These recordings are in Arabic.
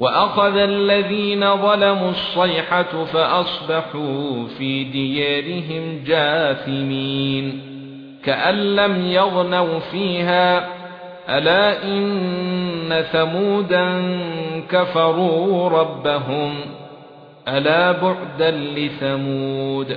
وأخذ الذين ظلموا الصيحة فأصبحوا في ديارهم جاثمين كأن لم يغنوا فيها ألا إن ثمودا كفروا ربهم ألا بعدا لثمود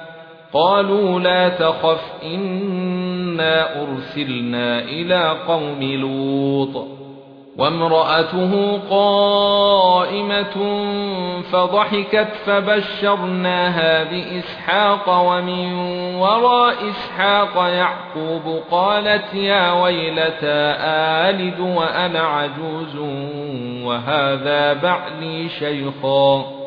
قالوا لا تخف إنا أرسلنا إلى قوم لوط. وامرأته قائمة فضحكت فبشرناها بإسحاق ومن وراء إسحاق يعقوب قالت يا ويلتى آلد وأنا عجوز وهذا بعلي شيخا.